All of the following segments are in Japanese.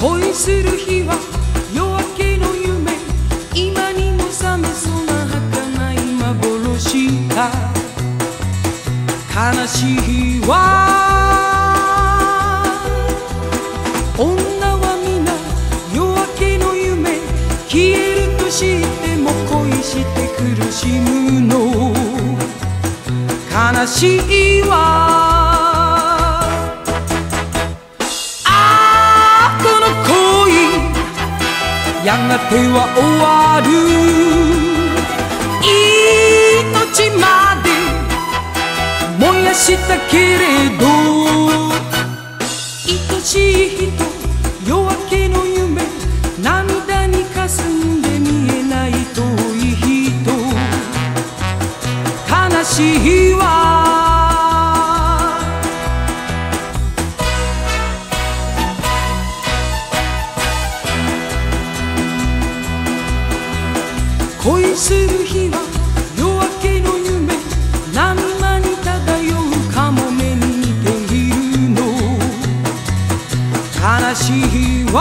恋する日は夜明けの夢今にも覚めそうな儚い幻だ悲しい日は女は皆夜明けの夢消えると知っても恋して苦しむの悲しいわやがては終わる。命まで燃やしたけれど。愛しい人。恋する日は夜明けの夢何間に漂うかも目に似ているの。悲しいわ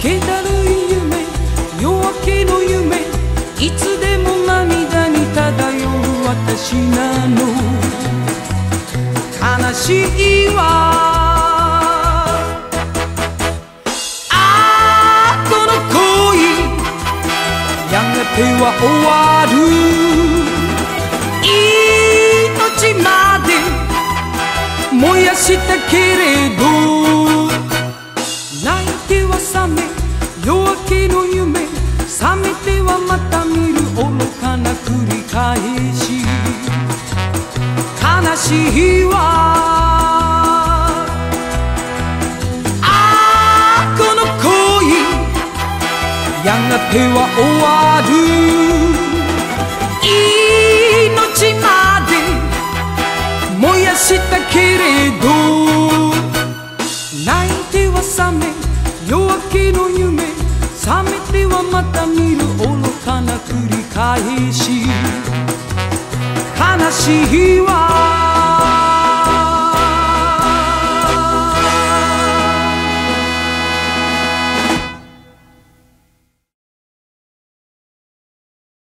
気だるい夢夜明けの夢いつでも涙に漂う私なの悲しいわては終わる。命まで燃やしたけれど。泣いては覚め夜明けの夢。覚めてはまた見る愚かな繰り返し。悲しいわあこの恋。やがては終わる。したけれど泣いては覚め夜明けの夢覚めてはまた見る愚かな繰り返し。悲しいわ